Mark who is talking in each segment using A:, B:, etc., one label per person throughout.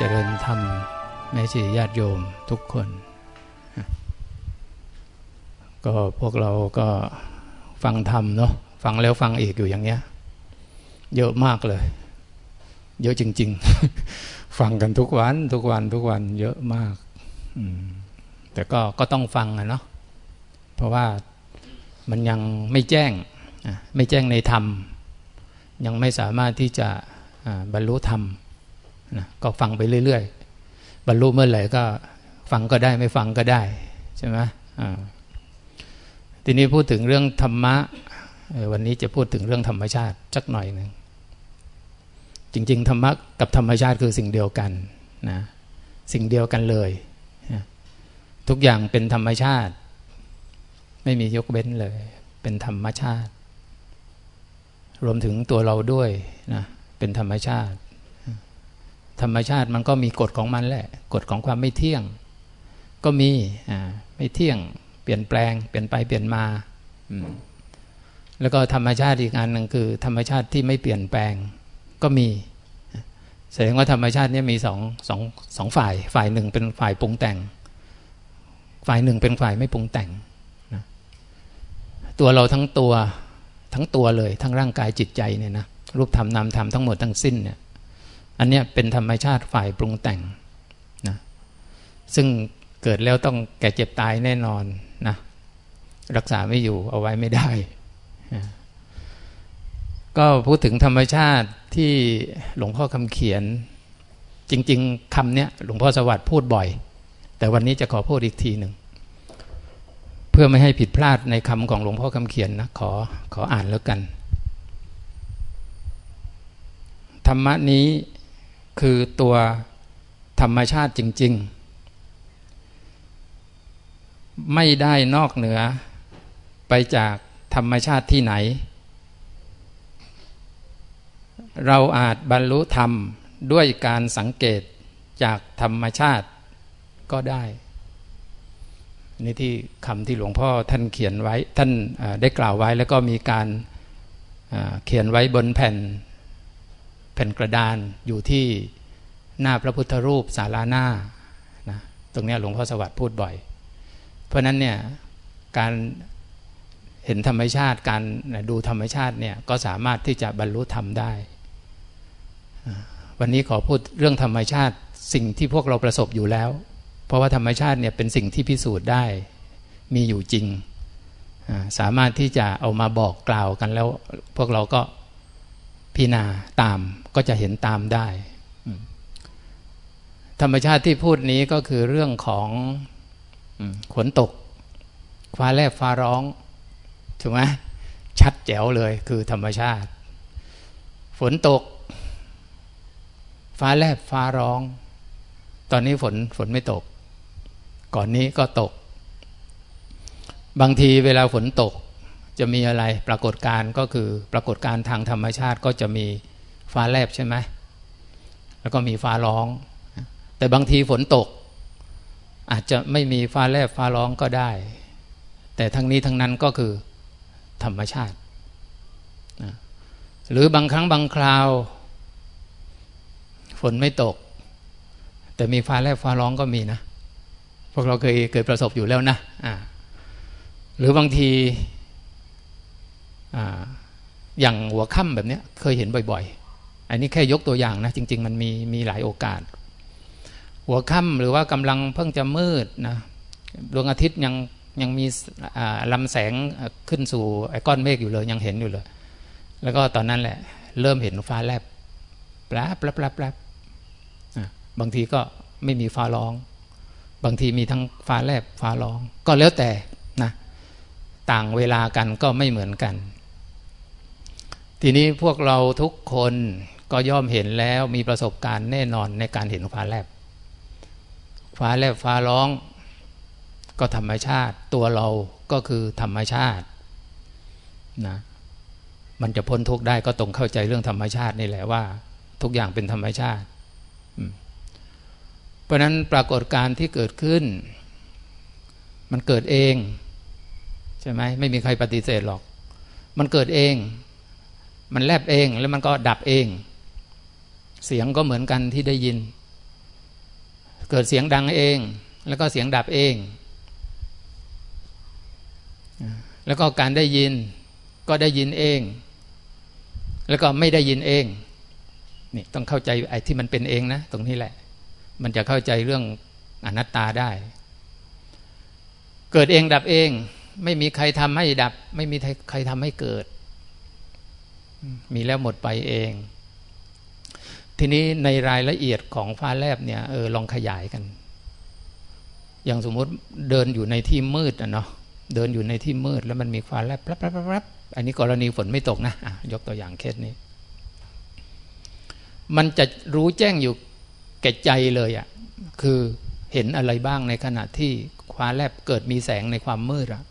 A: เจริญธรรมแม่ชีญาติโยมทุกคน ก็พวกเราก็ฟังธรรมเนาะฟังแล้วฟังอีกอยู่อย่างเงี้ย เยอะมากเลย เยอะจริง ๆ ฟังกันทุกวัน ทุกวันทุกวัน เยอะมากแต่ก็ก็ต้องฟังนะเนาะเพราะว่ามันยังไม่แจ้ง ไม่แจ้งในธรรม ยังไม่สามารถที่จะบรรลุธรรม นะก็ฟังไปเรื่อยๆ บรรลุเมื่อไหร่ก็ฟังก็ได้ไม่ฟังก็ได้ใช่ไหมทีนี้พูดถึงเรื่องธรรมะวันนี้จะพูดถึงเรื่องธรรมชาติสักหน่อยหนึ่งจริง ๆ ธรรมะกับธรรมชาติคือสิ่งเดียวกันนะสิ่งเดียวกันเลยทุกอย่างเป็นธรรมชาติ ไม่มียกเว้นเลย เป็นธรรมชาติ รวมถึงตัวเราด้วยนะเป็นธรรมชาติ ธรรมชาติมันก็มีกฎของมันแหละ กฎของความไม่เที่ยง ก็มีอ่าไม่เที่ยง เปลี่ยนแปลง เปลี่ยนไปเปลี่ยนมาแล้วก็ธรรมชาติอีกอันหนึ่งคือ ธรรมชาติที่ไม่เปลี่ยนแปลง ก็มีแสดงว่าธรรมชาตินี้มีสองสองสองฝ่าย ฝ่ายหนึ่งเป็นฝ่ายปรุงแต่ง ฝ่ายหนึ่งเป็นฝ่ายไม่ปรุงแต่งนะตัวเราทั้งตัวทั้งตัวเลย ทั้งร่างกายจิตใจเนี่ยนะรูปธรรมนามธรรมทั้งหมดทั้งสิ้นเนี่ย อันเนี้ยเป็นธรรมชาติฝ่ายปรุงแต่งนะซึ่งเกิดแล้วต้องแก่เจ็บตายแน่นอนนะรักษาไม่อยู่เอาไว้ไม่ได้นะก็พูดถึงธรรมชาติที่หลวงพ่อคำเขียน จริง ๆคำเนี้ยหลวงพ่อสวัสดิ์พูดบ่อย แต่วันนี้จะขอพูดอีกทีหนึ่งเพื่อไม่ให้ผิดพลาดในคำของหลวงพ่อคำเขียนนะขอขออ่านแล้วกัน ธรรมะนี้ คือตัวธรรมชาติจริง ๆ ไม่ได้นอกเหนือไปจากธรรมชาติที่ไหน เราอาจบรรลุธรรมด้วยการสังเกตจากธรรมชาติก็ได้ นี่ที่คำที่หลวงพ่อท่านเขียนไว้ท่านได้กล่าวไว้แล้วก็มีการเขียนไว้บนแผ่น ผ่นกระดานอยู่ที่หน้าพระพุทธรูปศาลาหน้านะตรงนี้หลวงพ่อสวัสดิ์พูดบ่อย เพราะนั้นเนี่ยการเห็นธรรมชาติการดูธรรมชาติเนี่ยก็สามารถที่จะบรรลุธรรมได้ วันนี้ขอพูดเรื่องธรรมชาติสิ่งที่พวกเราประสบอยู่แล้ว เพราะว่าธรรมชาติเนี่ยเป็นสิ่งที่พิสูจน์ได้มีอยู่จริง สามารถที่จะเอามาบอกกล่าวกันแล้วพวกเราก็ พิจารณาตามก็จะเห็นตามได้ ธรรมชาติที่พูดนี้ก็คือเรื่องของฝนตก ฟ้าแลบฟ้าร้องถูกไหมชัดแจ๋วเลยคือธรรมชาติ ฝนตก ฟ้าแลบฟ้าร้อง ตอนนี้ฝนฝนไม่ตก ก่อนนี้ก็ตก บางทีเวลาฝนตก จะมีอะไรปรากฏการก็คือปรากฏการทางธรรมชาติก็จะมีฟ้าแลบใช่ไหมแล้วก็มีฟ้าร้อง แต่บางทีฝนตก อาจจะไม่มีฟ้าแลบฟ้าร้องก็ได้ แต่ทั้งนี้ทั้งนั้นก็คือธรรมชาติ หรือบางครั้งบางคราว ฝนไม่ตก แต่มีฟ้าแลบฟ้าร้องก็มีนะ พวกเราเคยเคยประสบอยู่แล้วนะะหรือบางที อย่างหัวค่ำแบบนี้เคยเห็นบ่อยๆ อันนี้แค่ยกตัวอย่างนะ จริง ๆ มันมีมีหลายโอกาส หัวค่ำหรือว่ากำลังเพิ่งจะมืดนะดวงอาทิตย์ยังยังมีลำแสงขึ้นสู่ไอ้ก้อนเมฆอยู่เลยยังเห็นอยู่เลย แล้วก็ตอนนั้นแหละ เริ่มเห็นฟ้าแลบแปลบแปลบแปลบแปลบบางทีก็ไม่มีฟ้าร้อง บางทีมีทั้งฟ้าแลบฟ้าร้อง ก็แล้วแต่นะ ต่างเวลากันก็ไม่เหมือนกัน ทีนี้พวกเราทุกคนก็ย่อมเห็นแล้วมีประสบการณ์แน่นอนในการเห็นฟ้าแลบ ฟ้าแลบฟ้าร้อง ก็ธรรมชาติ ตัวเราก็คือธรรมชาตินะมันจะพ้นทุกข์ได้ก็ตรงเข้าใจเรื่องธรรมชาตินี่แหละว่า ทุกอย่างเป็นธรรมชาติ เพราะนั้นปรากฏการณ์ที่เกิดขึ้น มันเกิดเอง ใช่ไหมไม่มีใครปฏิเสธหรอก มันเกิดเอง มันแลบเองแล้วมันก็ดับเอง เสียงก็เหมือนกันที่ได้ยิน เกิดเสียงดังเอง แล้วก็เสียงดับเอง แล้วก็การได้ยินก็ได้ยินเอง แล้วก็ไม่ได้ยินเองนี่ต้องเข้าใจไอ้ที่มันเป็นเองนะ ตรงนี้แหละ มันจะเข้าใจเรื่องอนัตตาได้ เกิดเองดับเอง ไม่มีใครทำให้ดับ ไม่มีใครทำให้เกิด มีแล้วหมดไปเอง ทีนี้ในรายละเอียดของฟ้าแลบเนี่ยเออลองขยายกัน อย่างสมมติเดินอยู่ในที่มืดอะเนาะเดินอยู่ในที่มืดแล้วมันมีฟ้าแลบแป๊บแป๊บแป๊บอันนี้กรณีฝนไม่ตกนะะยกตัวอย่างเคสนี้ มันจะรู้แจ้งอยู่แก่ใจเลยอะ่ะคือเห็นอะไรบ้างในขณะที่ฟ้าแลบเกิดมีแสงในความมืดอะ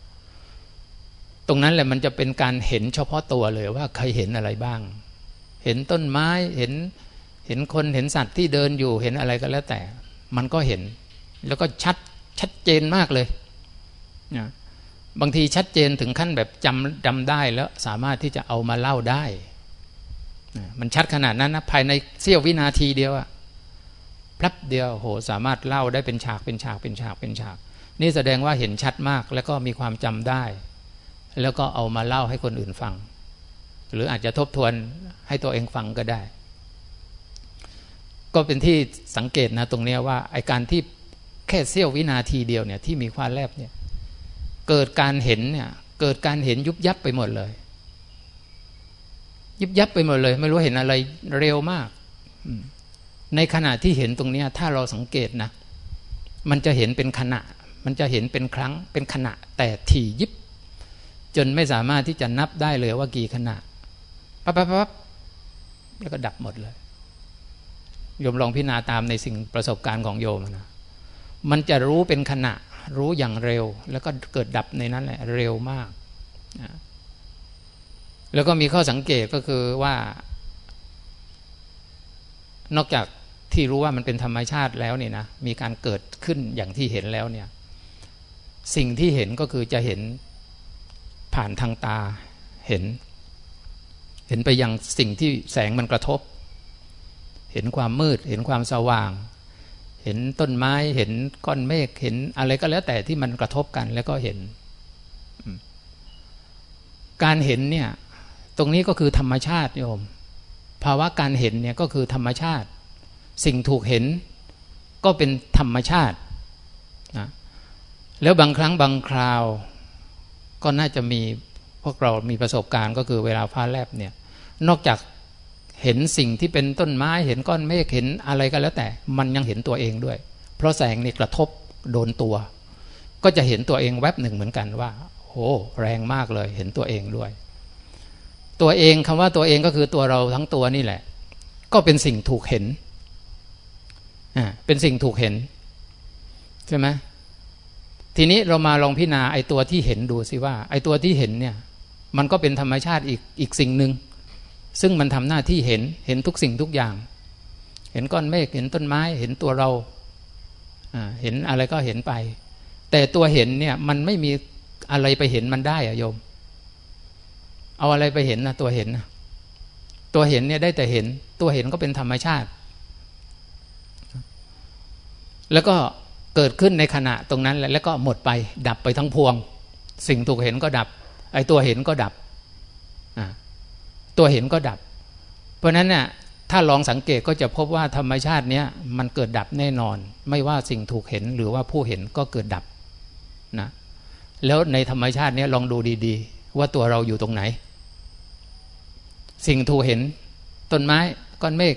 A: ตรงนั้นแหละมันจะเป็นการเห็นเฉพาะตัวเลยว่าใครเห็นอะไรบ้าง เห็นต้นไม้เห็นเห็นคนเห็นสัตว์ที่เดินอยู่เห็นอะไรก็แล้วแต่ มันก็เห็น แล้วก็ชัดชัดเจนมากเลยนะบางทีชัดเจนถึงขั้นแบบจำจำได้แล้วสามารถที่จะเอามาเล่าได้มันชัดขนาดนั้นนะภายในเสี้ยววินาทีเดียวอะพลับเดียวโหสามารถเล่าได้เป็นฉากเป็นฉากเป็นฉากเป็นฉาก นี่แสดงว่าเห็นชัดมากแล้วก็มีความจำได้ แล้วก็เอามาเล่าให้คนอื่นฟัง หรืออาจจะทบทวนให้ตัวเองฟังก็ได้ ก็เป็นที่สังเกตนะตรงนี้ว่าไอการที่แค่เสี้ยววินาทีเดียวเนี่ยที่มีความแลบเนี่ยเกิดการเห็นเนี่ยเกิดการเห็นยุบยับไปหมดเลย ยุบยับไปหมดเลย ไม่รู้เห็นอะไรเร็วมาก ในขณะที่เห็นตรงนี้ถ้าเราสังเกตนะ มันจะเห็นเป็นขณะ มันจะเห็นเป็นครั้งเป็นขณะแต่ถี่ยิบ จนไม่สามารถที่จะนับได้เลยว่ากี่ขณะปั๊บปั๊บปั๊บแล้วก็ดับหมดเลยโยมลองพิจารณาตามในสิ่งประสบการณ์ของโยมนะมันจะรู้เป็นขณะ รู้อย่างเร็ว แล้วก็เกิดดับในนั้นแหละเร็วมากแล้วก็มีข้อสังเกตก็คือว่า นอกจากที่รู้ว่ามันเป็นธรรมชาติแล้วเนี่ยนะมีการเกิดขึ้นอย่างที่เห็นแล้วเนี่ย สิ่งที่เห็นก็คือจะเห็น ผ่านทางตาเห็น เห็นไปยังสิ่งที่แสงมันกระทบ เห็นความมืด เห็นความสว่าง เห็นต้นไม้เห็นก้อนเมฆเห็นอะไรก็แล้วแต่ที่มันกระทบกันแล้วก็เห็น การเห็นเนี่ยตรงนี้ก็คือธรรมชาติโยม ภาวะการเห็นเนี่ยก็คือธรรมชาติ สิ่งถูกเห็นก็เป็นธรรมชาตินะแล้วบางครั้งบางคราว ก็น่าจะมีพวกเรามีประสบการณ์ก็คือเวลาฟ้าแลบเนี่ยนอกจากเห็นสิ่งที่เป็นต้นไม้เห็นก้อนเมฆเห็นอะไรก็แล้วแต่มันยังเห็นตัวเองด้วย เพราะแสงนี่กระทบโดนตัว ก็จะเห็นตัวเองแวบหนึ่งเหมือนกันว่าโอ้แรงมากเลยเห็นตัวเองด้วย ตัวเองคำว่าตัวเองก็คือตัวเราทั้งตัวนี่แหละ ก็เป็นสิ่งถูกเห็นอ่าเป็นสิ่งถูกเห็นใช่ไหม ทีนี้เรามาลองพิจารณาไอ้ตัวที่เห็นดูสิว่า ไอ้ตัวที่เห็นเนี่ย มันก็เป็นธรรมชาติอีกอีกสิ่งหนึ่งซึ่งมันทำหน้าที่เห็นเห็นทุกสิ่งทุกอย่าง เห็นก้อนเมฆเห็นต้นไม้เห็นตัวเราเห็นอะไรก็เห็นไป แต่ตัวเห็นเนี่ยมันไม่มีอะไรไปเห็นมันได้อะโยม เอาอะไรไปเห็นนะตัวเห็นนะตัวเห็นเนี่ยได้แต่เห็น ตัวเห็นก็เป็นธรรมชาติ แล้วก็ เกิดขึ้นในขณะตรงนั้นแล้วก็หมดไป ดับไปทั้งพวง สิ่งถูกเห็นก็ดับ ไอ้ตัวเห็นก็ดับตัวเห็นก็ดับ เพราะนั้นเนี่ยถ้าลองสังเกตก็จะพบว่าธรรมชาติเนี้ยมันเกิดดับแน่นอน ไม่ว่าสิ่งถูกเห็นหรือว่าผู้เห็นก็เกิดดับนะแล้วในธรรมชาติเนี้ยลองดูดีๆ ว่าตัวเราอยู่ตรงไหน สิ่งถูกเห็น ต้นไม้ก้อนเมฆ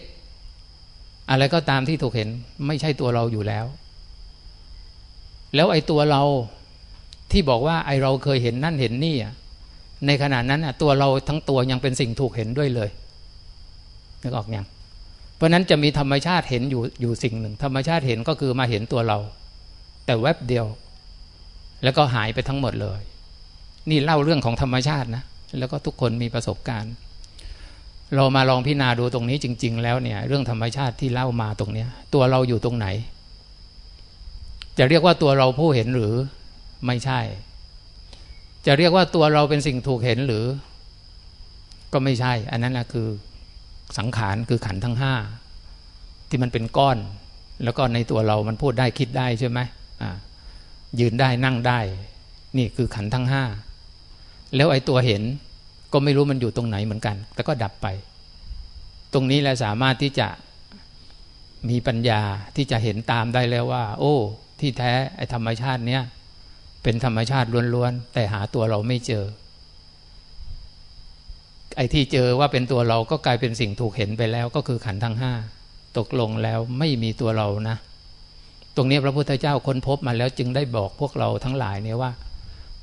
A: อะไรก็ตามที่ถูกเห็นไม่ใช่ตัวเราอยู่แล้ว แล้วไอ้ตัวเราที่บอกว่าไอ้เราเคยเห็นนั่นเห็นนี่อะในขณะนั้นตัวเราทั้งตัวยังเป็นสิ่งถูกเห็นด้วยเลยนึกออกยังเพราะนั้นจะมีธรรมชาติเห็นอยู่อยู่สิ่งหนึ่ง ธรรมชาติเห็นก็คือมาเห็นตัวเรา แต่แวบเดียว แล้วก็หายไปทั้งหมดเลย นี่เล่าเรื่องของธรรมชาตินะแล้วก็ทุกคนมีประสบการณ์ เรามาลองพิจารณาดูตรงนี้จริง ๆ แล้วเนี่ย เรื่องธรรมชาติที่เล่ามาตรงเนี้ย ตัวเราอยู่ตรงไหน จะเรียกว่าตัวเราผู้เห็นหรือไม่ใช่ จะเรียกว่าตัวเราเป็นสิ่งถูกเห็นหรือ ก็ไม่ใช่ อันนั้นนะคือสังขารคือขันทั้งห้าที่มันเป็นก้อน แล้วก็ในตัวเรามันพูดได้คิดได้ใช่ไหมยืนได้นั่งได้ นี่คือขันทั้งห้าแล้วไอ้ตัวเห็นก็ไม่รู้มันอยู่ตรงไหนเหมือนกัน แต่ก็ดับไป ตรงนี้แหละสามารถที่จะมีปัญญาที่จะเห็นตามได้แล้วว่า โอ้ ที่แท้ไอ้ธรรมชาติเนี้ยเป็นธรรมชาติล้วนๆแต่หาตัวเราไม่เจอ ไอ้ที่เจอว่าเป็นตัวเราก็กลายเป็นสิ่งถูกเห็นไปแล้วก็คือขันธ์ทั้งห้าตกลงแล้วไม่มีตัวเรานะ ตรงนี้พระพุทธเจ้าค้นพบมาแล้วจึงได้บอกพวกเราทั้งหลายเนี่ยว่า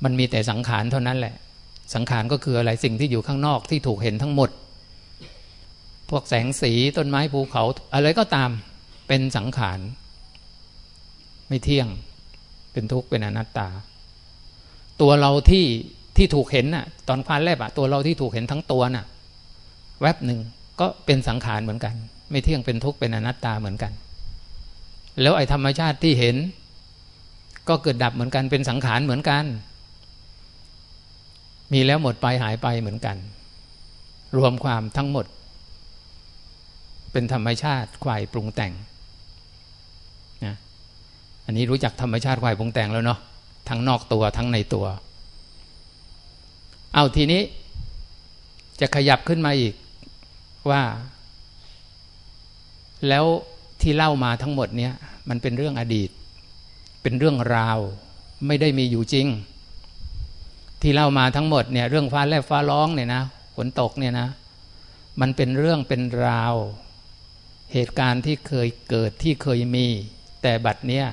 A: มันมีแต่สังขารเท่านั้นแหละ สังขารก็คืออะไรสิ่งที่อยู่ข้างนอกที่ถูกเห็นทั้งหมด พวกแสงสีต้นไม้ภูเขาอะไรก็ตามเป็นสังขาร ไม่เที่ยง เป็นทุกข์เป็นอนัตตา ตัวเราที่ที่ถูกเห็นน่ะ ตอนควานแรบอะตัวเราที่ถูกเห็นทั้งตัวน่ะ แวบหนึ่งก็เป็นสังขารเหมือนกัน ไม่เที่ยงเป็นทุกข์เป็นอนัตตาเหมือนกัน แล้วไอ้ธรรมชาติที่เห็น ก็เกิดดับเหมือนกันเป็นสังขารเหมือนกัน มีแล้วหมดไปหายไปเหมือนกัน รวมความทั้งหมด เป็นธรรมชาติควายปรุงแต่ง อันนี้รู้จักธรรมชาติควายปรุงแต่งแล้วเนาะทั้งนอกตัวทั้งในตัว เอาทีนี้ จะขยับขึ้นมาอีกว่า แล้วที่เล่ามาทั้งหมดเนี้ยมันเป็นเรื่องอดีต เป็นเรื่องราว ไม่ได้มีอยู่จริง ที่เล่ามาทั้งหมดเนี่ยเรื่องฟ้าแลบฟ้าร้องเนี่ยนะฝนตกเนี่ยนะ มันเป็นเรื่องเป็นราว เหตุการณ์ที่เคยเกิดที่เคยมี แต่บัดเนี้ย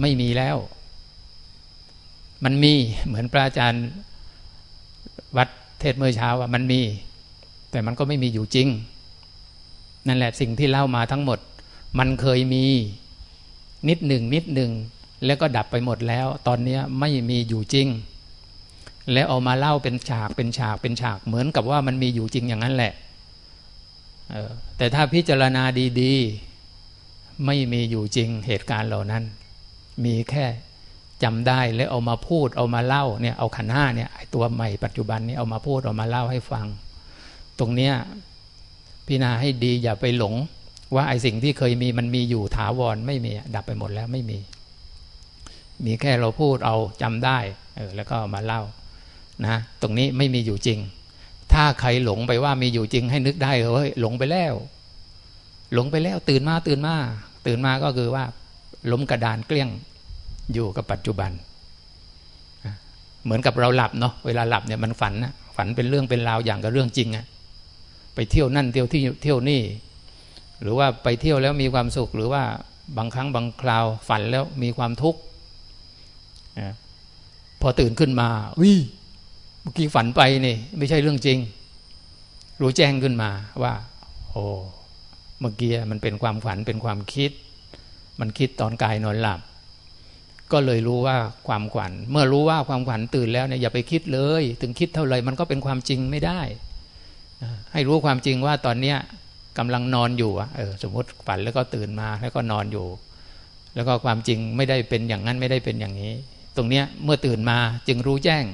A: ไม่มีแล้ว มันมีเหมือนพระอาจารย์วัดเทศเมื่อเช้าว่ามันมี แต่มันก็ไม่มีอยู่จริง นั่นแหละสิ่งที่เล่ามาทั้งหมด มันเคยมีนิดหนึ่งนิดหนึ่งแล้วก็ดับไปหมดแล้ว ตอนนี้ไม่มีอยู่จริง แล้วเอามาเล่าเป็นฉากเป็นฉากเป็นฉาก เหมือนกับว่ามันมีอยู่จริงอย่างนั้นแหละแต่ถ้าพิจารณาดี ๆ ไม่มีอยู่จริงเหตุการณ์เหล่านั้น มีแค่จำได้แล้วเอามาพูดเอามาเล่าเนี่ยเอาขันห้าเนี่ยไอตัวใหม่ปัจจุบันนี้เอามาพูดเอามาเล่าให้ฟัง ตรงเนี้ยพิจารณาให้ดีอย่าไปหลง ว่าไอสิ่งที่เคยมีมันมีอยู่ถาวรไม่มีดับไปหมดแล้วไม่มี มีแค่เราพูดเอาจำได้เออแล้วก็มาเล่านะตรงนี้ไม่มีอยู่จริง ถ้าใครหลงไปว่ามีอยู่จริงให้นึกได้เฮ้ยหลงไปแล้ว หลงไปแล้วตื่นมาตื่นมาตื่นมาก็คือว่า ล้มกระดานเกลี้ยงอยู่กับปัจจุบัน เหมือนกับเราหลับเนาะเวลาหลับเนี่ยมันฝันนะฝันเป็นเรื่องเป็นราวอย่างกับเรื่องจริงอะไปเที่ยวนั่นเที่ยวที่เที่ยวนี่ หรือว่าไปเที่ยวแล้วมีความสุข หรือว่าบางครั้งบางคราวฝันแล้วมีความทุกข์พอตื่นขึ้นมาวิเมื่อกี้ฝันไปนี่ไม่ใช่เรื่องจริง รู้แจ้งขึ้นมาว่า โอ้เมื่อกี้มันเป็นความฝันเป็นความคิด มันคิดตอนกายนอนหลับ ก็เลยรู้ว่าความขวัญ เมื่อรู้ว่าความขวัญตื่นแล้วเนี่ยอย่าไปคิดเลย ถึงคิดเท่าไหร่มันก็เป็นความจริงไม่ได้ ให้รู้ความจริงว่าตอนเนี้ยกำลังนอนอยู่เออสมมติฝันแล้วก็ตื่นมาแล้วก็นอนอยู่ แล้วก็ความจริงไม่ได้เป็นอย่างนั้นไม่ได้เป็นอย่างนี้ ตรงเนี้ยเมื่อตื่นมาจึงรู้แจ้ง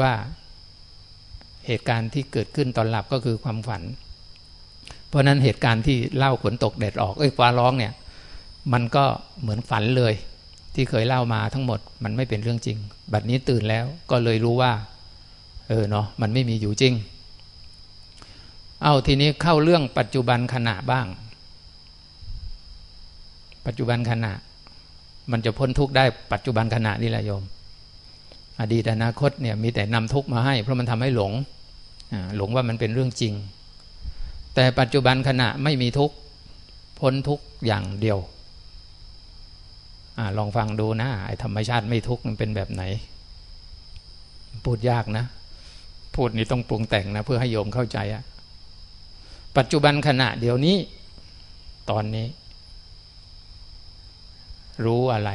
A: ว่าเหตุการณ์ที่เกิดขึ้นตอนหลับก็คือความฝัน เพราะนั้นเหตุการณ์ที่เล่าฝนตกแดดออกเอ้ยฟ้าร้องเนี่ย มันก็เหมือนฝันเลย ที่เคยเล่ามาทั้งหมดมันไม่เป็นเรื่องจริง บัดนี้ตื่นแล้วก็เลยรู้ว่า เออเนาะมันไม่มีอยู่จริง เอาทีนี้เข้าเรื่องปัจจุบันขณะบ้าง ปัจจุบันขณะ มันจะพ้นทุกข์ได้ปัจจุบันขณะนี่แหละโยม อดีตอนาคตเนี่ยมีแต่นำทุกข์มาให้ เพราะมันทำให้หลงหลงว่ามันเป็นเรื่องจริง แต่ปัจจุบันขณะไม่มีทุกข์พ้นทุกข์อย่างเดียว อลองฟังดูนะไอ้ธรรมชาติไม่ทุกข์มันเป็นแบบไหน พูดยากนะ พูดนี้ต้องปรุงแต่งนะ เพื่อให้โยมเข้าใจอะปัจจุบันขณะเดี๋ยวนี้ ตอนนี้ รู้อะไร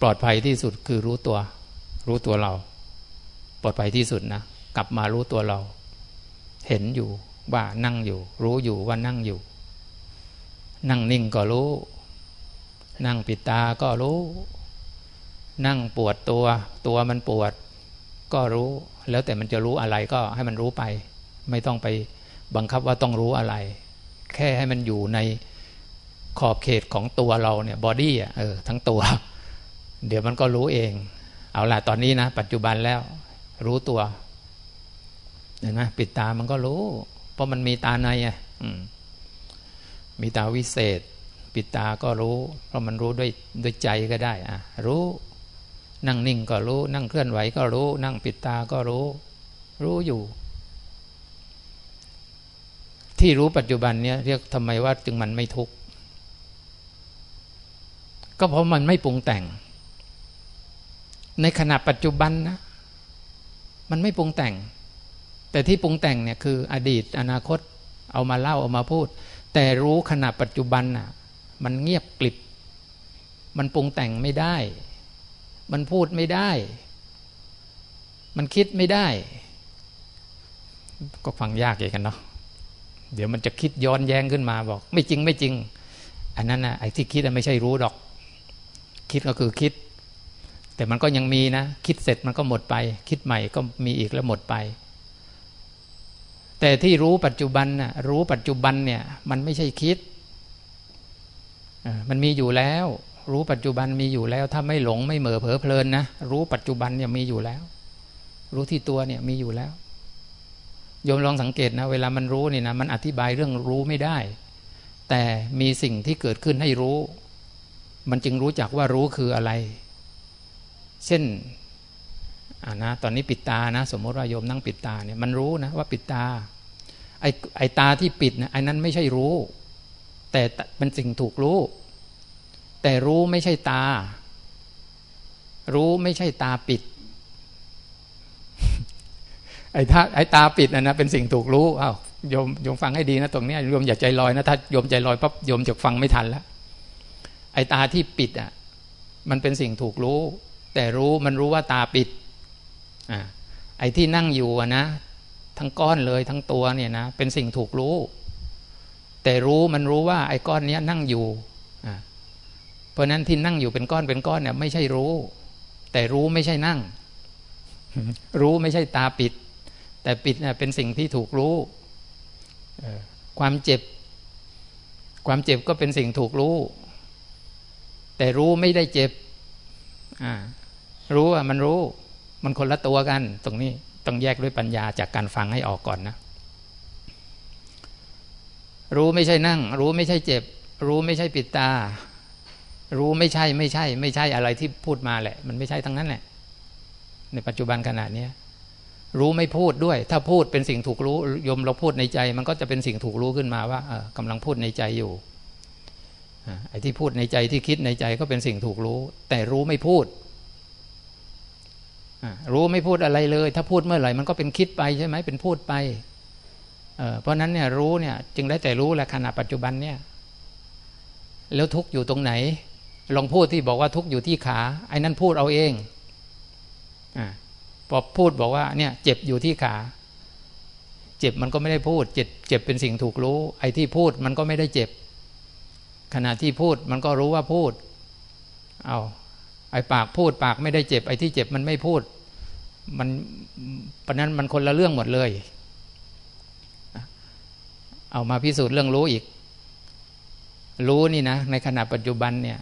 A: ปลอดภัยที่สุดคือรู้ตัว รู้ตัวเรา ปลอดภัยที่สุดนะ กลับมารู้ตัวเรา เห็นอยู่ว่านั่งอยู่ รู้อยู่ว่านั่งอยู่ นั่งนิ่งก็รู้ นั่งปิดตาก็รู้ นั่งปวดตัว ตัวมันปวด ก็รู้ แล้วแต่มันจะรู้อะไรก็ให้มันรู้ไป ไม่ต้องไปบังคับว่าต้องรู้อะไร แค่ให้มันอยู่ในขอบเขตของตัวเราเนี่ยบอดี้อะเออทั้งตัว เดี๋ยวมันก็รู้เอง เอาล่ะตอนนี้นะ ปัจจุบันแล้ว รู้ตัวเห็นไหมปิดตามันก็รู้ เพราะมันมีตาในอะมีตาวิเศษ ปิดตาก็รู้ เพราะมันรู้ด้วยด้วยใจก็ได้อะรู้ นั่งนิ่งก็รู้ นั่งเคลื่อนไหวก็รู้ นั่งปิดตาก็รู้ รู้อยู่ ที่รู้ปัจจุบันเนี้ยเรียกทำไมว่าจึงมันไม่ทุกข์ก็เพราะมันไม่ปรุงแต่ง ในขณะปัจจุบันนะมันไม่ปรุงแต่ง แต่ที่ปรุงแต่งเนี่ยคืออดีตอนาคตเอามาเล่าเอามาพูด แต่รู้ขณะปัจจุบันน่ะ มันเงียบกลิบ มันปรุงแต่งไม่ได้ มันพูดไม่ได้ มันคิดไม่ได้ ก็ฟังยากอย่างกันเนาะเดี๋ยวมันจะคิดย้อนแย้งขึ้นมาบอก ไม่จริงไม่จริง อันนั้นนะไอ้ที่คิดไม่ใช่รู้ดอก คิดก็คือคิด แต่มันก็ยังมีนะ คิดเสร็จมันก็หมดไป คิดใหม่ก็มีอีกแล้วหมดไป แต่ที่รู้ปัจจุบันน่ะรู้ปัจจุบันเนี่ย มันไม่ใช่คิด มันมีอยู่แล้ว รู้ปัจจุบันมีอยู่แล้ว ถ้าไม่หลงไม่เหม่อเผลอเพลินนะรู้ปัจจุบันเนี่ยมีอยู่แล้ว รู้ที่ตัวเนี่ยมีอยู่แล้วโยมลองสังเกตนะ เวลามันรู้นี่นะมันอธิบายเรื่องรู้ไม่ได้ แต่มีสิ่งที่เกิดขึ้นให้รู้ มันจึงรู้จักว่ารู้คืออะไร เช่นอ่านะตอนนี้ปิดตานะ สมมติว่าโยมนั่งปิดตาเนี่ยมันรู้นะว่าปิดตาไอ้ไอ้ตาที่ปิดนะไอ้นั้นไม่ใช่รู้ แต่มันสิ่งถูกรู้ แต่รู้ไม่ใช่ตา รู้ไม่ใช่ตาปิด ไอ้ถ้าไอ้ตาปิดนะนะเป็นสิ่งถูกรู้อ้าวโยมโยมฟังให้ดีนะตรงนี้โยมอย่าใจลอยนะถ้าโยมใจลอยปั๊บโยมจะฟังไม่ทันแล้วไอ้ตาที่ปิดอะ มันเป็นสิ่งถูกรู้ แต่รู้มันรู้ว่าตาปิดอ่าไอ้ที่นั่งอยู่นะทั้งก้อนเลยทั้งตัวเนี่ยนะเป็นสิ่งถูกรู้ แต่รู้มันรู้ว่าไอ้ก้อนนี้นั่งอยู่ เพราะนั้นที่นั่งอยู่เป็นก้อนเป็นก้อนเนี่ยไม่ใช่รู้ แต่รู้ไม่ใช่นั่ง รู้ไม่ใช่ตาปิด แต่ปิดเนี่ยเป็นสิ่งที่ถูกรู้ ความเจ็บ ความเจ็บก็เป็นสิ่งถูกรู้ แต่รู้ไม่ได้เจ็บ รู้ว่ามันรู้ มันคนละตัวกัน ตรงนี้ต้องแยกด้วยปัญญาจากการฟังให้ออกก่อนนะ รู้ไม่ใช่นั่ง รู้ไม่ใช่เจ็บ รู้ไม่ใช่ปิดตา รู้ไม่ใช่ไม่ใช่ ไม่ใช่อะไรที่พูดมาแหละ มันไม่ใช่ทั้งนั้นแหละในปัจจุบันขณะนี้รู้ไม่พูดด้วย ถ้าพูดเป็นสิ่งถูกรู้ยมเราพูดในใจ มันก็จะเป็นสิ่งถูกรู้ขึ้นมาว่าเออกำลังพูดในใจอยู่ไอ้ที่พูดในใจที่คิดในใจก็เป็นสิ่งถูกรู้ แต่รู้ไม่พูดรู้ไม่พูดอะไรเลย ถ้าพูดเมื่อไหร่มันก็เป็นคิดไปใช่ไหมเป็นพูดไป เพราะนั้นเนี่ยรู้เนี่ยจึงได้แต่รู้แหละขณะปัจจุบันเนี่ยแล้วทุกอยู่ตรงไหน ลองพูดที่บอกว่าทุกอยู่ที่ขา ไอ้นั่นพูดเอาเองอพอพูดบอกว่าเนี่ยเจ็บอยู่ที่ขา เจ็บมันก็ไม่ได้พูด เจ็บเจ็บเป็นสิ่งถูกรู้ ไอ้ที่พูดมันก็ไม่ได้เจ็บ ขณะที่พูดมันก็รู้ว่าพูด เอาไอ้ปากพูดปากไม่ได้เจ็บ ไอ้ที่เจ็บมันไม่พูด มันปะนั้นมันคนละเรื่องหมดเลย เอามาพิสูจน์เรื่องรู้อีก รู้นี่นะ ในขณะปัจจุบันเนี่ย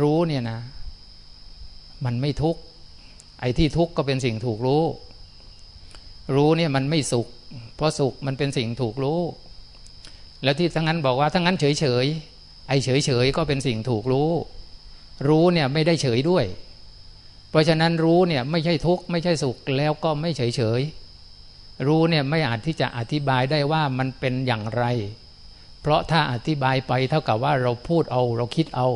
A: รู้เนี่ยนะ มันไม่ทุกข์ไอ้ที่ทุกข์ก็เป็นสิ่งถูกรู้ รู้เนี่ยมันไม่สุข เพราะสุขมันเป็นสิ่งถูกรู้ แล้วที่ทั้งนั้นบอกว่าทั้งนั้นเฉยเฉยไอ้เฉยเฉยก็เป็นสิ่งถูกรู้ รู้เนี่ยไม่ได้เฉยด้วย เพราะฉะนั้นรู้เนี่ยไม่ใช่ทุกข์ไม่ใช่สุขแล้วก็ไม่เฉยเฉย รู้เนี่ยไม่อาจที่จะอธิบายได้ว่ามันเป็นอย่างไร เพราะถ้าอธิบายไปเท่ากับว่าเราพูดเอาเราคิดเอา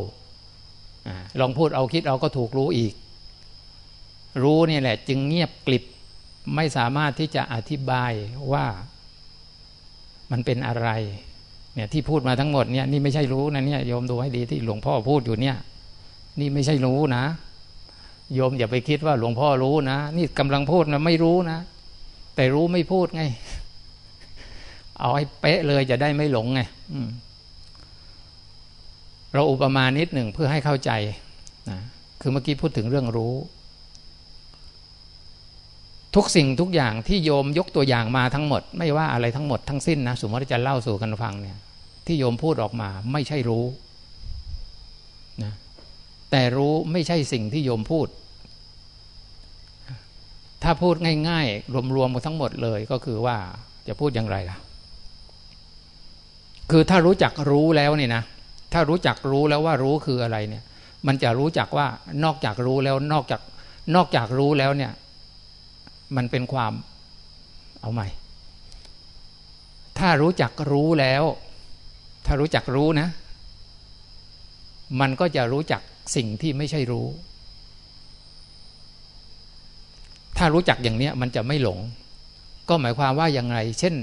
A: ลองพูดเอาคิดเอาก็ถูกรู้อีก รู้เนี่ยแหละ จึงเงียบกลิบไม่สามารถที่จะอธิบายว่ามันเป็นอะไรเนี่ยที่พูดมาทั้งหมดเนี่ยนี่ไม่ใช่รู้นะเนี่ยโยมดูให้ดีที่หลวงพ่อพูดอยู่เนี่ย นี่ไม่ใช่รู้นะ โยมอย่าไปคิดว่าหลวงพ่อรู้นะ นี่กำลังพูดนะไม่รู้นะ แต่รู้ไม่พูดไง เอาให้เป๊ะเลยจะได้ไม่หลงไงเราอุปมานิดหนึ่งเพื่อให้เข้าใจนะคือเมื่อกี้พูดถึงเรื่องรู้ ทุกสิ่งทุกอย่างที่โยมยกตัวอย่างมาทั้งหมด ไม่ว่าอะไรทั้งหมดทั้งสิ้นนะสมมติจะเล่าสู่กันฟังเนี่ย ที่โยมพูดออกมา ไม่ใช่รู้นะแต่รู้ไม่ใช่สิ่งที่โยมพูด ถ้าพูดง่ายๆ รวมๆทั้งหมดเลยก็คือว่าจะพูดอย่างไรล่ะ คือถ้ารู้จักรู้แล้วเนี่ยนะ ถ้ารู้จักรู้แล้วว่ารู้คืออะไรเนี่ย มันจะรู้จักว่านอกจากรู้แล้วนอกจากนอกจากรู้แล้วเนี่ย มันเป็นความเอาใหม่ ถ้ารู้จักรู้แล้ว ถ้ารู้จักรู้นะ มันก็จะรู้จักสิ่งที่ไม่ใช่รู้ ถ้ารู้จักอย่างเนี้ยมันจะไม่หลง ก็หมายความว่าอย่างไร เช่น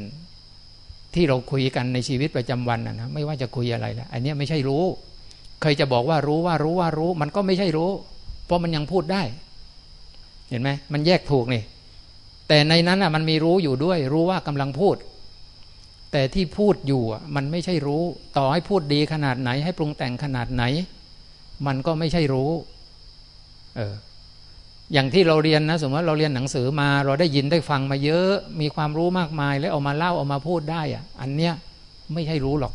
A: ที่เราคุยกันในชีวิตประจำวันนะนะไม่ว่าจะคุยอะไรแล้วอันนี้ไม่ใช่รู้ เคยจะบอกว่ารู้ว่ารู้ว่ารู้ มันก็ไม่ใช่รู้ เพราะมันยังพูดได้ เห็นไหมมันแยกถูกนี่แต่ในนั้นอะมันมีรู้อยู่ด้วย รู้ว่ากำลังพูด แต่ที่พูดอยู่มันไม่ใช่รู้ ต่อให้พูดดีขนาดไหน ให้ปรุงแต่งขนาดไหน มันก็ไม่ใช่รู้ เออ อย่างที่เราเรียนนะสมมติว่าเราเรียนหนังสือมา เราได้ยินได้ฟังมาเยอะ มีความรู้มากมายแล้วเอามาเล่าเอามาพูดได้อะอันเนี้ยไม่ใช่รู้หรอก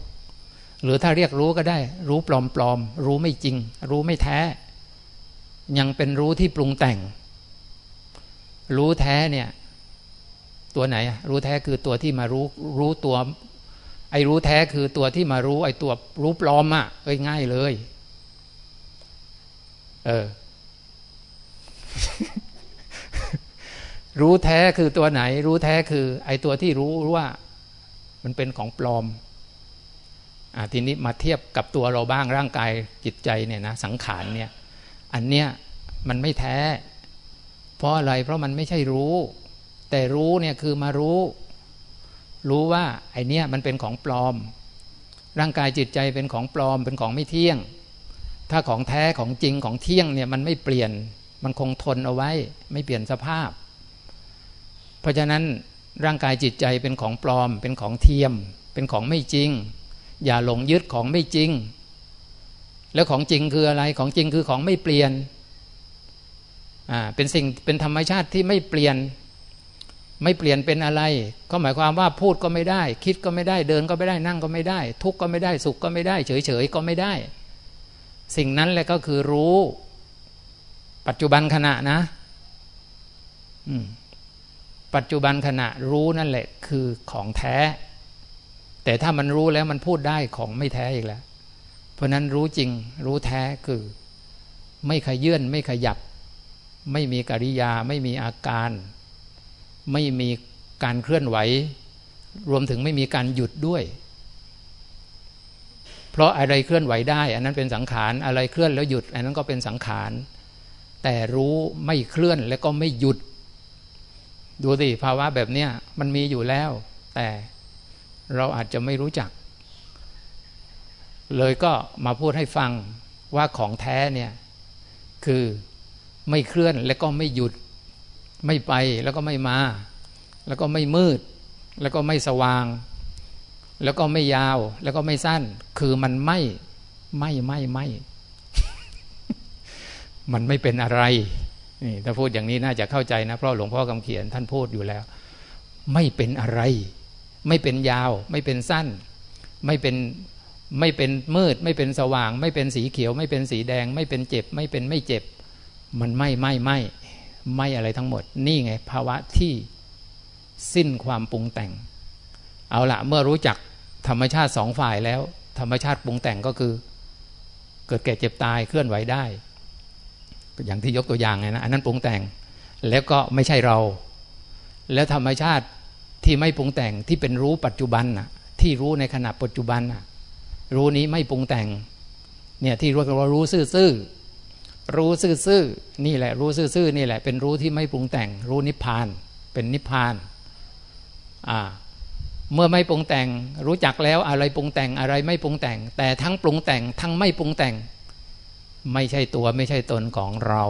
A: หรือถ้าเรียกรู้ก็ได้ รู้ปลอมปลอมรู้ไม่จริง รู้ไม่แท้ ยังเป็นรู้ที่ปรุงแต่ง รู้แท้เนี่ย ตัวไหนรู้แท้คือตัวที่มารู้รู้ตัว ไอ้รู้แท้คือตัวที่มารู้ ไอ้ตัวรู้ปลอมอะ่ะเอ้ยง่ายเลย เออ รู้แท้คือตัวไหน รู้แท้คือ ไอตัวที่รู้ว่า มันเป็นของปลอมอ่าทีนี้มาเทียบกับตัวเราบ้างร่างกายจิตใจเนี่ยนะสังขารเนี่ย อันเนี้ยมันไม่แท้ เพราะอะไรเพราะมันไม่ใช่รู้ แต่รู้เนี่ยคือมารู้ รู้ว่าไอเนี้ยมันเป็นของปลอม ร่างกายจิตใจเป็นของปลอม เป็นของไม่เที่ยง ถ้าของแท้ของจริงของเที่ยงเนี่ยมันไม่เปลี่ยน มันคงทนเอาไว้ ไม่เปลี่ยนสภาพ เพราะฉะนั้นร่างกายจิตใจเป็นของปลอม เป็นของเทียม เป็นของไม่จริง อย่าหลงยึดของไม่จริง แล้วของจริงคืออะไรของจริงคือของไม่เปลี่ยนอ่าเป็นสิ่งเป็นธรรมชาติที่ไม่เปลี่ยน ไม่เปลี่ยนเป็นอะไร ก็หมายความว่าพูดก็ไม่ได้ คิดก็ไม่ได้เดินก็ไม่ได้นั่งก็ไม่ได้ ทุกข์ก็ไม่ได้สุขก็ไม่ได้ เฉยๆก็ไม่ได้ สิ่งนั้นแหละก็คือรู้ ปัจจุบันขณะนะ อืม ปัจจุบันขณะรู้นั่นแหละคือของแท้ แต่ถ้ามันรู้แล้วมันพูดได้ของไม่แท้อีกแล้ว เพราะนั้นรู้จริงรู้แท้คือ ไม่ขยื่นไม่ขยับ ไม่มีกิริยาไม่มีอาการ ไม่มีการเคลื่อนไหว รวมถึงไม่มีการหยุดด้วย เพราะอะไรเคลื่อนไหวได้ อันนั้นเป็นสังขารอะไรเคลื่อนแล้วหยุด อันนั้นก็เป็นสังขารแต่รู้ไม่เคลื่อนแล้วก็ไม่หยุด ดูสิภาวะแบบเนี้ยมันมีอยู่แล้ว แต่เราอาจจะไม่รู้จัก เลยก็มาพูดให้ฟังว่าของแท้เนี่ย คือไม่เคลื่อนและก็ไม่หยุด ไม่ไปแล้วก็ไม่มา แล้วก็ไม่มืด แล้วก็ไม่สว่าง แล้วก็ไม่ยาว แล้วก็ไม่สั้น คือมันไม่ไม่ไม่ไม่มันไม่เป็นอะไร นี่ถ้าพูดอย่างนี้น่าจะเข้าใจนะ เพราะหลวงพ่อคำเขียนท่านพูดอยู่แล้ว ไม่เป็นอะไร ไม่เป็นยาว ไม่เป็นสั้น ไม่เป็นไม่เป็นมืด ไม่เป็นสว่าง ไม่เป็นสีเขียว ไม่เป็นสีแดง ไม่เป็นเจ็บ ไม่เป็นไม่เจ็บ มันไม่ไม่ไม่ไม่อะไรทั้งหมด นี่ไง ภาวะที่สิ้นความปรุงแต่ง เอาละเมื่อรู้จักธรรมชาติสองฝ่ายแล้ว ธรรมชาติปรุงแต่งก็คือ เกิดแก่เจ็บตายเคลื่อนไหวได้ อย่างที่ยกตัวอย่างไงนะอันนั้นปรุงแต่งแล้วก็ไม่ใช่เรา แล้วธรรมชาติที่ไม่ปรุงแต่งที่เป็นรู้ปัจจุบันน่ะที่รู้ในขณะปัจจุบันน่ะรู้นี้ไม่ปรุงแต่งเนี่ยที่รู้ว่ารู้ซื่อรู้ซื่อๆนี่แหละรู้ซื่อๆนี่แหละ เป็นรู้ที่ไม่ปรุงแต่ง รู้นิพพาน เป็นนิพพานอ่าเมื่อไม่ปรุงแต่ง รู้จักแล้วอะไรปรุงแต่งอะไรไม่ปรุงแต่ง แต่ทั้งปรุงแต่งทั้งไม่ปรุงแต่ง ไม่ใช่ตัวไม่ใช่ตนของเรา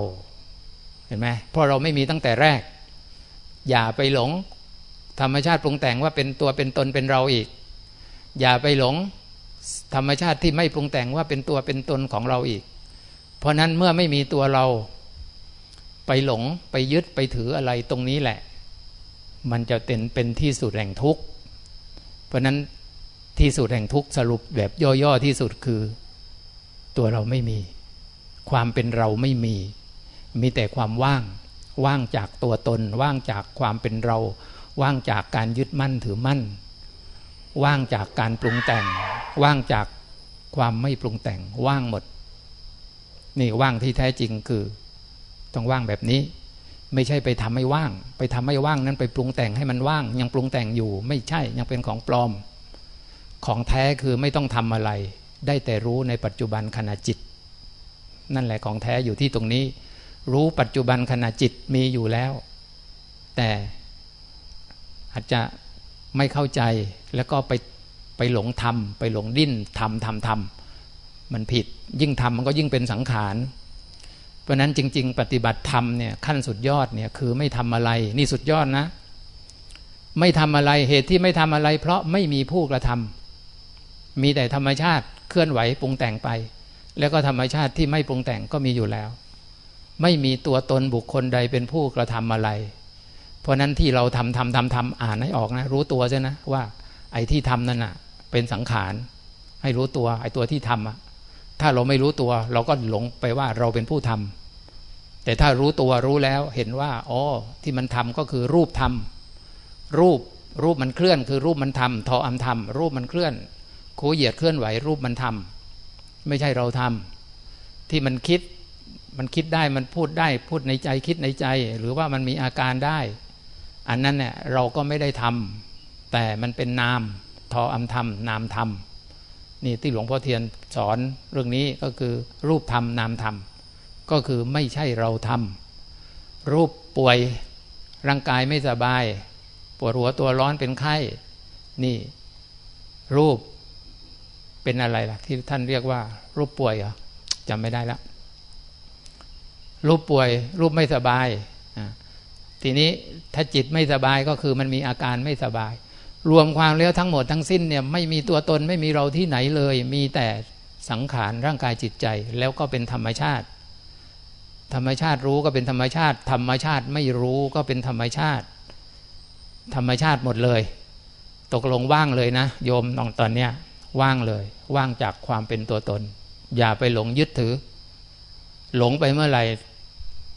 A: เห็นไหมเพราะเราไม่มีตั้งแต่แรก อย่าไปหลง ธรรมชาติปรุงแต่งว่าเป็นตัวเป็นตนเป็นเราอีก อย่าไปหลง ธรรมชาติที่ไม่ปรุงแต่งว่าเป็นตัวเป็นตนของเราอีก เพราะนั้นเมื่อไม่มีตัวเรา ไปหลงไปยึดไปถืออะไรตรงนี้แหละ มันจะเป็นเป็นที่สุดแห่งทุกข์เพราะนั้นที่สุดแห่งทุกข์สรุปแบบย่อๆที่สุดคือ ตัวเราไม่มี ความเป็นเราไม่มี มีแต่ความว่าง ว่างจากตัวตน ว่างจากความเป็นเรา ว่างจากการยึดมั่นถือมั่น ว่างจากการปรุงแต่ง ว่างจากความไม่ปรุงแต่ง ว่างหมด นี่ว่างที่แท้จริงคือ ต้องว่างแบบนี้ ไม่ใช่ไปทำให้ว่าง ไปทำให้ว่างนั้นไปปรุงแต่งให้มันว่าง ยังปรุงแต่งอยู่ ไม่ใช่ยังเป็นของปลอม ของแท้คือไม่ต้องทำอะไร ได้แต่รู้ในปัจจุบันขณะจิต นั่นแหละของแท้อยู่ที่ตรงนี้ รู้ปัจจุบันขณะจิตมีอยู่แล้ว แต่อาจจะไม่เข้าใจแล้วก็ไปไปหลงทำไปหลงดิ้นทำทำทำมันผิด ยิ่งทำมันก็ยิ่งเป็นสังขารเพราะนั้นจริง ๆ ปฏิบัติธรรมเนี่ยขั้นสุดยอดเนี่ยคือไม่ทำอะไร นี่สุดยอดนะ ไม่ทำอะไรเหตุที่ไม่ทำอะไร เพราะไม่มีผู้กระทำมีแต่ธรรมชาติเคลื่อนไหวปรุงแต่งไป แล้วก็ธรรมชาติที่ไม่ปรุงแต่งก็มีอยู่แล้ว ไม่มีตัวตนบุคคลใดเป็นผู้กระทำอะไร เพราะนั้นที่เราทำทำทำทำอ่านให้ออกนะ รู้ตัวใช่นะว่า ไอ้ที่ทำนั่นน่ะ เป็นสังขาร ให้รู้ตัว ไอ้ตัวที่ทำอะถ้าเราไม่รู้ตัว เราก็หลงไปว่าเราเป็นผู้ทำแต่ถ้ารู้ตัวรู้แล้วเห็นว่าอ๋อที่มันทำก็คือรูปทำรูปรูปมันเคลื่อน คือรูปมันทำทออัมทำรูปมันเคลื่อนคูเหยียดเคลื่อนไหวรูปมันทำ ไม่ใช่เราทำที่มันคิดมันคิดได้มันพูดได้พูดในใจคิดในใจ หรือว่ามันมีอาการได้ อันนั้นเนี่ยเราก็ไม่ได้ทำแต่มันเป็นนามทออำธรรมนามธรรมนี่ที่หลวงพ่อเทียนสอนเรื่องนี้ก็คือรูปธรรมนามธรรมก็คือไม่ใช่เราทำรูปป่วยร่างกายไม่สบาย ปวดหัวตัวร้อนเป็นไข้ นี่ รูป เป็นอะไรล่ะ ที่ท่านเรียกว่า รูปป่วยเหรอจำไม่ได้แล้วรูปป่วย รูปไม่สบายทีนี้ถ้าจิตไม่สบายก็คือมันมีอาการไม่สบาย รวมความแล้วทั้งหมดทั้งสิ้นเนี่ยไม่มีตัวตนไม่มีเราที่ไหนเลย มีแต่สังขารร่างกายจิตใจ แล้วก็เป็นธรรมชาติ ธรรมชาติรู้ก็เป็นธรรมชาติ ธรรมชาติไม่รู้ก็เป็นธรรมชาติ ธรรมชาติหมดเลย ตกลงว่างเลยนะ โยมตอนเนี้ย ว่างเลย ว่างจากความเป็นตัวตน อย่าไปหลงยึดถือ หลงไปเมื่อไหร่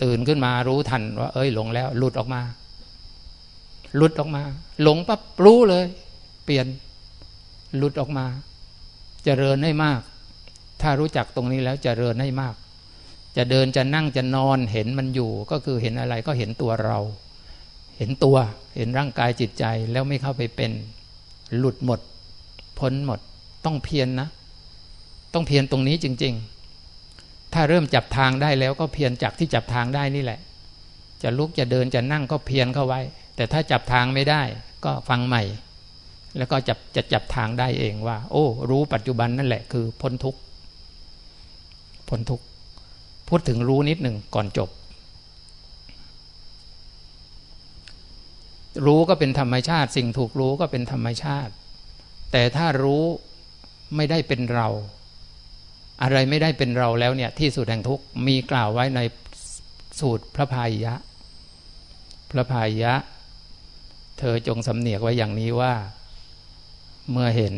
A: ตื่นขึ้นมารู้ทันว่า เอ้ยหลงแล้ว หลุดออกมา หลุดออกมา หลงปั๊บรู้เลย เปลี่ยนหลุดออกมาจเจริญให้มาก ถ้ารู้จักตรงนี้แล้วจเจริญให้มาก จะเดินจะนั่งจะนอนเห็นมันอยู่ ก็คือเห็นอะไรก็เห็นตัวเรา เห็นตัว เห็นร่างกายจิตใจแล้วไม่เข้าไปเป็น หลุดหมด พ้นหมด ต้องเพียรนนะ ต้องเพียรตรงนี้จริง ๆ ถ้าเริ่มจับทางได้แล้วก็เพียรจากที่จับทางได้นี่แหละ จะลุกจะเดินจะนั่งก็เพียรเข้าไว้ แต่ถ้าจับทางไม่ได้ก็ฟังใหม่ แล้วก็จับจะจับทางได้เองว่า โอ้ รู้ปัจจุบันนั่นแหละคือพ้นทุกข์พ้นทุกข์พูดถึงรู้นิดหนึ่งก่อนจบ รู้ก็เป็นธรรมชาติ สิ่งถูกรู้ก็เป็นธรรมชาติ แต่ถ้ารู้ ไม่ได้เป็นเรา อะไรไม่ได้เป็นเราแล้วเนี่ยที่สุดแห่งทุกมีกล่าวไว้ในสูตรพระพายยะ พระพายยะ เธอจงสำเนียกไว้อย่างนี้ว่า เมื่อเห็น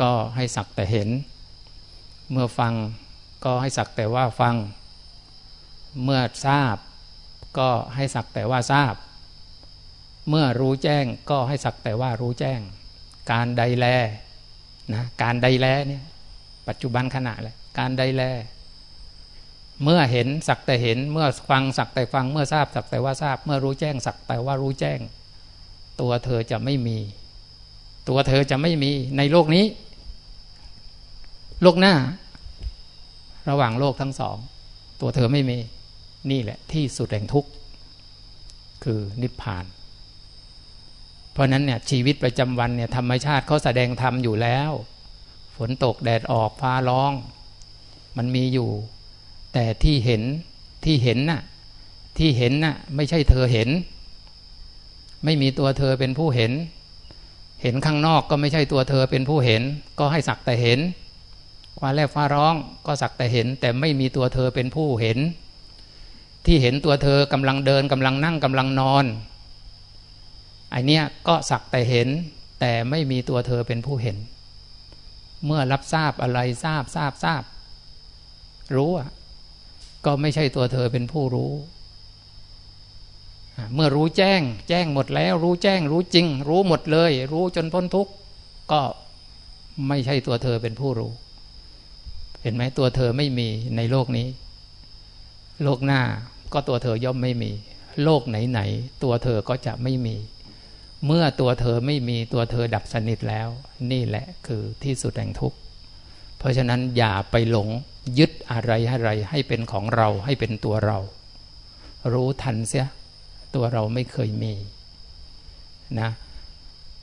A: ก็ให้สักแต่เห็น เมื่อฟังก็ให้สักแต่ว่าฟัง เมื่อทราบ ก็ให้สักแต่ว่าทราบ เมื่อรู้แจ้งก็ให้สักแต่ว่ารู้แจ้ง การใดแล นะการใดแลเนี่ยปัจจุบันขณะเลยการใดแล เมื่อเห็นสักแต่เห็นเมื่อฟังสักแต่ฟังเมื่อทราบสักแต่ว่าทราบ เมื่อรู้แจ้งสักแต่ว่ารู้แจ้ง ตัวเธอจะไม่มี ตัวเธอจะไม่มีในโลกนี้ โลกหน้า ระหว่างโลกทั้งสอง ตัวเธอไม่มี นี่แหละที่สุดแห่งทุกข์คือนิพพาน เพราะนั้นเนี่ยชีวิตประจำวันเนี่ยธรรมชาติเขาแสดงธรรมอยู่แล้ว ฝนตกแดดออกฟ้าร้อง มันมีอยู่ แต่ที่เห็นที่เห็นน่ะที่เห็นน่ะไม่ใช่เธอเห็น ไม่มีตัวเธอเป็นผู้เห็น เห็นข้างนอกก็ไม่ใช่ตัวเธอเป็นผู้เห็น ก็ให้สักแต่เห็นควาแลบฟ้าร้องก็สักแต่เห็น แต่ไม่มีตัวเธอเป็นผู้เห็น ที่เห็นตัวเธอกำลังเดินกำลังนั่งกำลังนอน อันเนี้ยก็สักแต่เห็น แต่ไม่มีตัวเธอเป็นผู้เห็น เมื่อรับทราบอะไรทราบทราบทราบ รู้อะก็ไม่ใช่ตัวเธอเป็นผู้รู้ เมื่อรู้แจ้ง แจ้งหมดแล้ว รู้แจ้ง รู้จริง รู้หมดเลย รู้จนพ้นทุกข์ก็ไม่ใช่ตัวเธอเป็นผู้รู้ เห็นไหมตัวเธอไม่มีในโลกนี้ โลกหน้าก็ตัวเธอย่อมไม่มี โลกไหนๆตัวเธอก็จะไม่มี เมื่อตัวเธอไม่มีตัวเธอดับสนิทแล้ว นี่แหละคือที่สุดแห่งทุกข์ เพราะฉะนั้นอย่าไปหลงยึดอะไรอะไรให้เป็นของเราให้เป็นตัวเรา รู้ทันเสีย ตัวเราไม่เคยมีนะ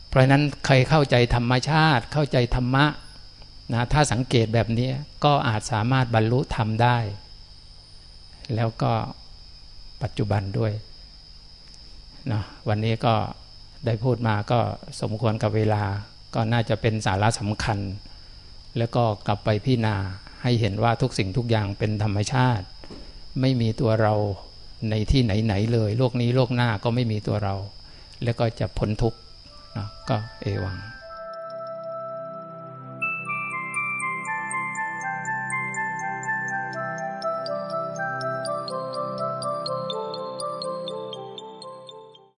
A: เพราะนั้นเคยเข้าใจธรรมชาติเข้าใจธรรมะนะถ้าสังเกตแบบนี้ก็อาจสามารถบรรลุธรรมได้ แล้วก็ปัจจุบันด้วยนะวันนี้ก็ ได้พูดมาก็สมควรกับเวลา ก็น่าจะเป็นสาระสำคัญ แล้วก็กลับไปพิจารณาให้เห็นว่าทุกสิ่งทุกอย่างเป็นธรรมชาติ ไม่มีตัวเราในที่ไหนๆเลย โลกนี้โลกหน้าก็ไม่มีตัวเรา แล้วก็จะพ้นทุกข์ก็เอวัง